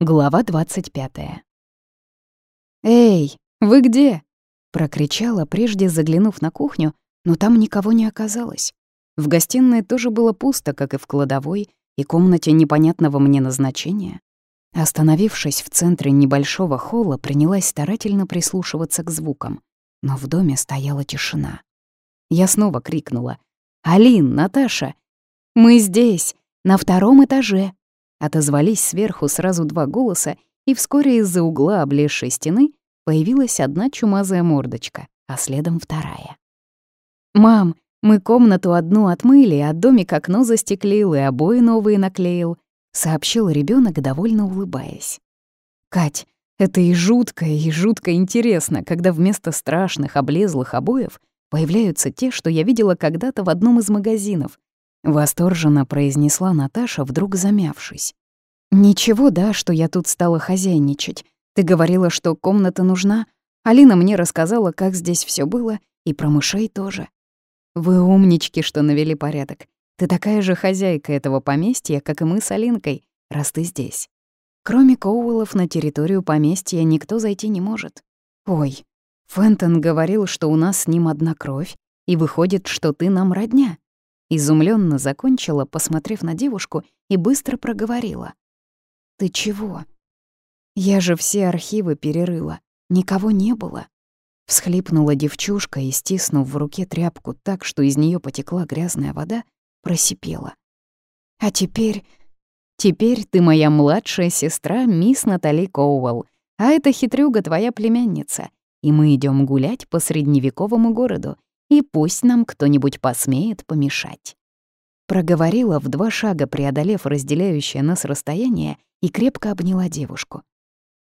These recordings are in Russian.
Глава 25. «Эй, вы где?» — прокричала, прежде заглянув на кухню, но там никого не оказалось. В гостиной тоже было пусто, как и в кладовой, и комнате непонятного мне назначения. Остановившись в центре небольшого холла, принялась старательно прислушиваться к звукам. Но в доме стояла тишина. Я снова крикнула. «Алин, Наташа! Мы здесь, на втором этаже!» Отозвались сверху сразу два голоса, и вскоре из-за угла облезшей стены появилась одна чумазая мордочка, а следом вторая. «Мам, мы комнату одну отмыли, а домик окно застеклил и обои новые наклеил», — сообщил ребенок, довольно улыбаясь. «Кать, это и жутко, и жутко интересно, когда вместо страшных облезлых обоев появляются те, что я видела когда-то в одном из магазинов, Восторженно произнесла Наташа, вдруг замявшись. «Ничего, да, что я тут стала хозяйничать. Ты говорила, что комната нужна. Алина мне рассказала, как здесь все было, и про мышей тоже. Вы умнички, что навели порядок. Ты такая же хозяйка этого поместья, как и мы с Алинкой, раз ты здесь. Кроме Коуэллов на территорию поместья никто зайти не может. Ой, Фентон говорил, что у нас с ним одна кровь, и выходит, что ты нам родня. Изумленно закончила, посмотрев на девушку, и быстро проговорила. «Ты чего?» «Я же все архивы перерыла. Никого не было». Всхлипнула девчушка и, стиснув в руке тряпку так, что из нее потекла грязная вода, просипела. «А теперь...» «Теперь ты моя младшая сестра, мисс Натали Коуэлл, а эта хитрюга твоя племянница, и мы идем гулять по средневековому городу и пусть нам кто-нибудь посмеет помешать. Проговорила в два шага, преодолев разделяющее нас расстояние, и крепко обняла девушку.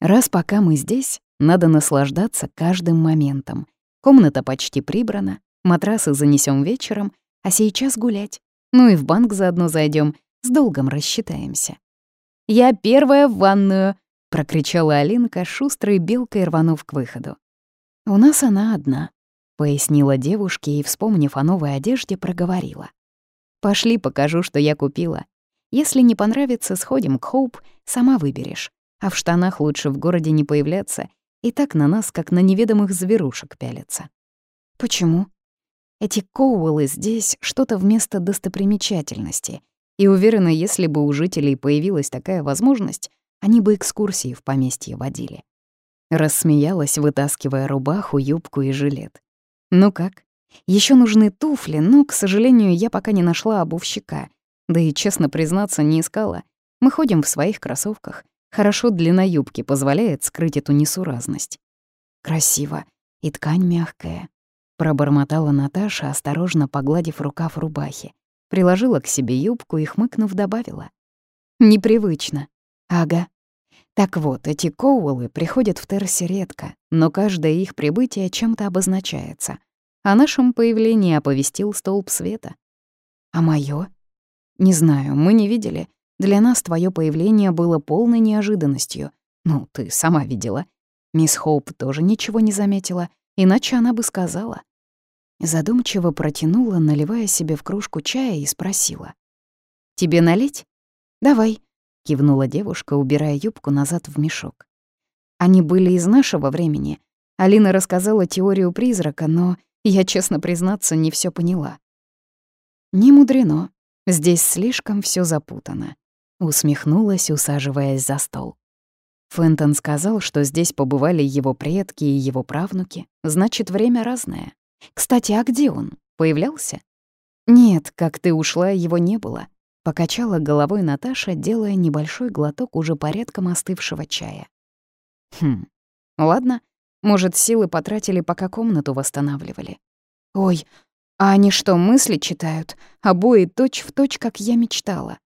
Раз пока мы здесь, надо наслаждаться каждым моментом. Комната почти прибрана, матрасы занесем вечером, а сейчас гулять. Ну и в банк заодно зайдем, с долгом рассчитаемся. «Я первая в ванную!» — прокричала Алинка, шустрой белкой рванув к выходу. У нас она одна, пояснила девушке и, вспомнив о новой одежде, проговорила. «Пошли, покажу, что я купила. Если не понравится, сходим к Хоуп, сама выберешь. А в штанах лучше в городе не появляться, и так на нас, как на неведомых зверушек, пялятся». «Почему?» Эти Коуэллы здесь что-то вместо достопримечательности, и уверена, если бы у жителей появилась такая возможность, они бы экскурсии в поместье водили. Рассмеялась, вытаскивая рубаху, юбку и жилет. Ну как? Еще нужны туфли, но, к сожалению, я пока не нашла обувщика. Да и, честно признаться, не искала. Мы ходим в своих кроссовках. Хорошо длина юбки позволяет скрыть эту несуразность. Красиво. И ткань мягкая. Пробормотала Наташа, осторожно погладив рукав рубахи. Приложила к себе юбку и, хмыкнув, добавила. Непривычно. Ага. Так вот, эти коуэллы приходят в Терсе редко, но каждое их прибытие чем-то обозначается. О нашем появлении оповестил столб света. А моё? Не знаю, мы не видели. Для нас твое появление было полной неожиданностью. Ну, ты сама видела. Мисс Хоуп тоже ничего не заметила, иначе она бы сказала. Задумчиво протянула, наливая себе в кружку чая и спросила. «Тебе налить?» «Давай», — кивнула девушка, убирая юбку назад в мешок. «Они были из нашего времени. Алина рассказала теорию призрака, но я, честно признаться, не все поняла». «Не мудрено. Здесь слишком все запутано», — усмехнулась, усаживаясь за стол. Фентон сказал, что здесь побывали его предки и его правнуки, значит, время разное. Кстати, а где он? Появлялся? Нет, как ты ушла, его не было. Покачала головой Наташа, делая небольшой глоток уже порядком остывшего чая. Хм, ладно, может, силы потратили, пока комнату восстанавливали. Ой, а они что, мысли читают? Обои точь-в-точь, как я мечтала.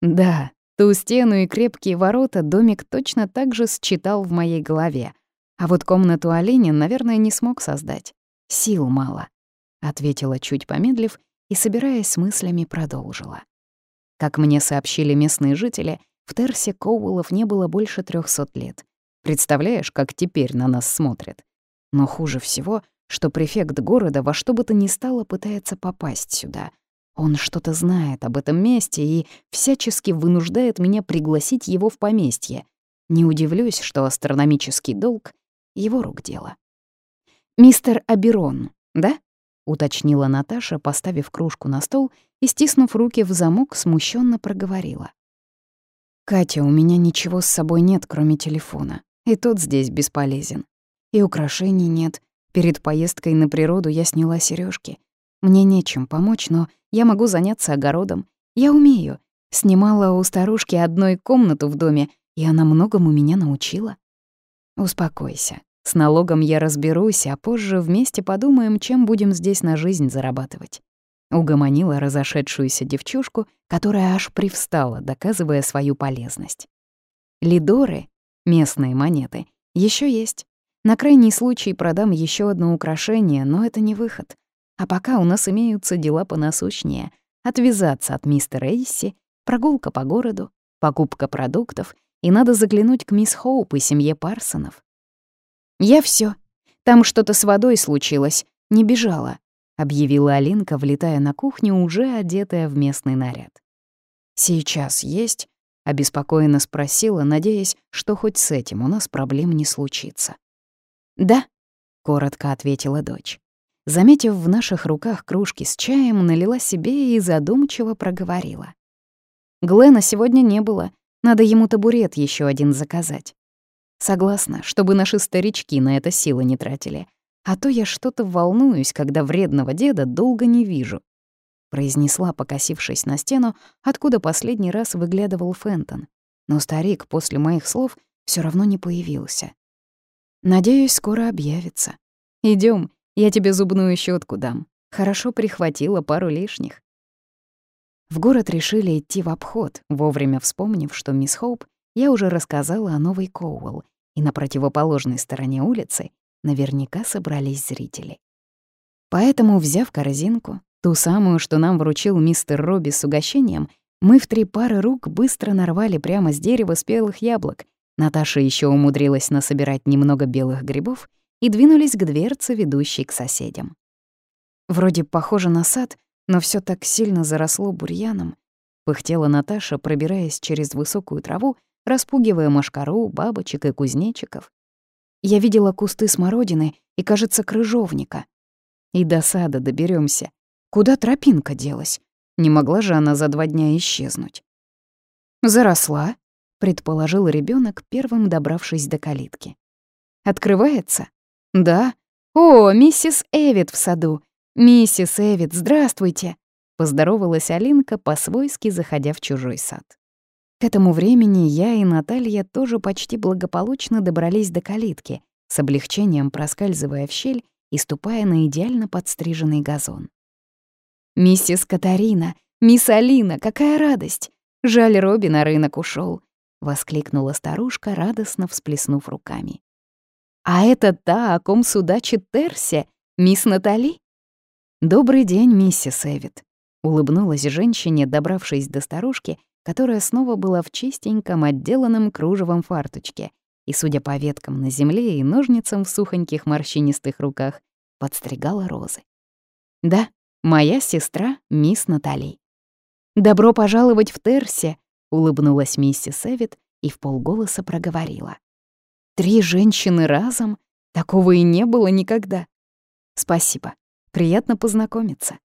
Да, ту стену и крепкие ворота домик точно так же считал в моей голове. А вот комнату Оленя, наверное, не смог создать. Сил мало, — ответила чуть помедлив и, собираясь с мыслями, продолжила. Как мне сообщили местные жители, в Терсе Коуэллов не было больше 300 лет. Представляешь, как теперь на нас смотрят? Но хуже всего, что префект города во что бы то ни стало пытается попасть сюда. Он что-то знает об этом месте и всячески вынуждает меня пригласить его в поместье, Не удивлюсь, что астрономический долг — его рук дело. «Мистер Аберон, да?» — уточнила Наташа, поставив кружку на стол и, стиснув руки в замок, смущенно проговорила. «Катя, у меня ничего с собой нет, кроме телефона. И тот здесь бесполезен. И украшений нет. Перед поездкой на природу я сняла сережки. Мне нечем помочь, но я могу заняться огородом. Я умею. Снимала у старушки одной комнату в доме, и она многому меня научила. Успокойся. С налогом я разберусь, а позже вместе подумаем, чем будем здесь на жизнь зарабатывать. Угомонила разошедшуюся девчушку, которая аж привстала, доказывая свою полезность. Лидоры, местные монеты, еще есть. На крайний случай продам еще одно украшение, но это не выход. А пока у нас имеются дела понасущнее. Отвязаться от мистера Эйси, прогулка по городу, покупка продуктов, и надо заглянуть к мисс Хоуп и семье Парсонов. «Я все. Там что-то с водой случилось. Не бежала», — объявила Алинка, влетая на кухню, уже одетая в местный наряд. «Сейчас есть?» — обеспокоенно спросила, надеясь, что хоть с этим у нас проблем не случится. «Да», — коротко ответила дочь. Заметив в наших руках кружки с чаем, налила себе и задумчиво проговорила. «Глена сегодня не было. Надо ему табурет еще один заказать. Согласна, чтобы наши старички на это силы не тратили. А то я что-то волнуюсь, когда вредного деда долго не вижу. Произнесла, покосившись на стену, откуда последний раз выглядывал Фентон. Но старик после моих слов все равно не появился. Надеюсь, скоро объявится. Идем, я тебе зубную щетку дам. Хорошо прихватила пару лишних. В город решили идти в обход, вовремя вспомнив, что мисс Хоуп я уже рассказала о новой Коуэлл, и на противоположной стороне улицы наверняка собрались зрители. Поэтому, взяв корзинку, ту самую, что нам вручил мистер Робби с угощением, мы в три пары рук быстро нарвали прямо с дерева спелых яблок. Наташа еще умудрилась насобирать немного белых грибов и двинулись к дверце, ведущей к соседям. Вроде похоже на сад, но все так сильно заросло бурьяном. Пыхтела Наташа, пробираясь через высокую траву, распугивая машкару, бабочек и кузнечиков. Я видела кусты смородины и, кажется, крыжовника. И до сада доберемся. Куда тропинка делась? Не могла же она за два дня исчезнуть. «Заросла», — предположил ребенок, первым добравшись до калитки. «Открывается?» «Да». «О, миссис Эвид в саду! Миссис Эвид, здравствуйте!» — поздоровалась Алинка, по-свойски заходя в чужой сад. К этому времени я и Наталья тоже почти благополучно добрались до калитки, с облегчением проскальзывая в щель и ступая на идеально подстриженный газон. «Миссис Катарина! Мисс Алина! Какая радость! Жаль, Робби на рынок ушел, воскликнула старушка, радостно всплеснув руками. «А это та, о ком судачит Терси, мисс Натали?» «Добрый день, миссис Эвит», — улыбнулась женщине, добравшись до старушки которая снова была в чистеньком, отделанном кружевом фарточке и, судя по веткам на земле и ножницам в сухоньких морщинистых руках, подстригала розы. «Да, моя сестра, мисс Натали». «Добро пожаловать в Терсе», — улыбнулась миссис Эвит и в полголоса проговорила. «Три женщины разом? Такого и не было никогда». «Спасибо. Приятно познакомиться».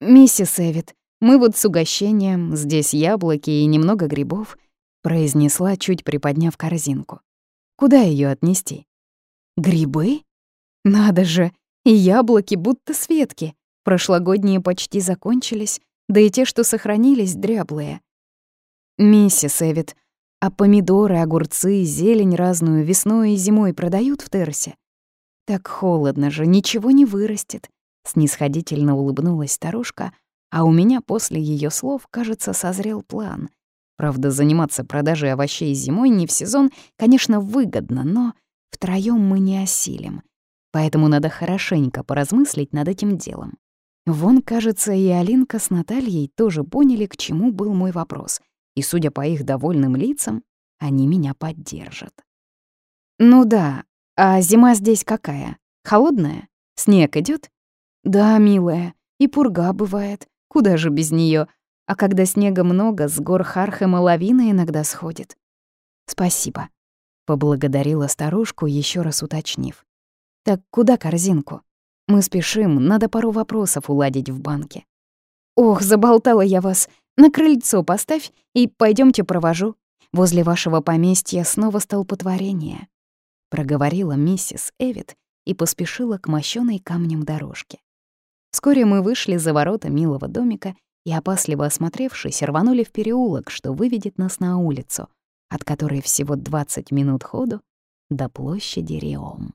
«Миссис Эвит, мы вот с угощением, здесь яблоки и немного грибов», — произнесла, чуть приподняв корзинку. «Куда ее отнести?» «Грибы? Надо же, и яблоки будто светки. Прошлогодние почти закончились, да и те, что сохранились, дряблые». «Миссис Эвит, а помидоры, огурцы, зелень разную весной и зимой продают в Терсе?» «Так холодно же, ничего не вырастет», — снисходительно улыбнулась старушка, — а у меня после ее слов, кажется, созрел план. Правда, заниматься продажей овощей зимой не в сезон, конечно, выгодно, но втроём мы не осилим. Поэтому надо хорошенько поразмыслить над этим делом. Вон, кажется, и Алинка с Натальей тоже поняли, к чему был мой вопрос. И, судя по их довольным лицам, они меня поддержат. «Ну да, а зима здесь какая? Холодная? Снег идет? «Да, милая, и пурга бывает. Куда же без нее? А когда снега много, с гор Хархема лавина иногда сходит. Спасибо. Поблагодарила старушку, еще раз уточнив. «Так куда корзинку? Мы спешим, надо пару вопросов уладить в банке». «Ох, заболтала я вас. На крыльцо поставь и пойдемте провожу. Возле вашего поместья снова столпотворение», — проговорила миссис Эвит и поспешила к мощёной камнем дорожке. Вскоре мы вышли за ворота милого домика и, опасливо осмотревшись, рванули в переулок, что выведет нас на улицу, от которой всего 20 минут ходу до площади Риом.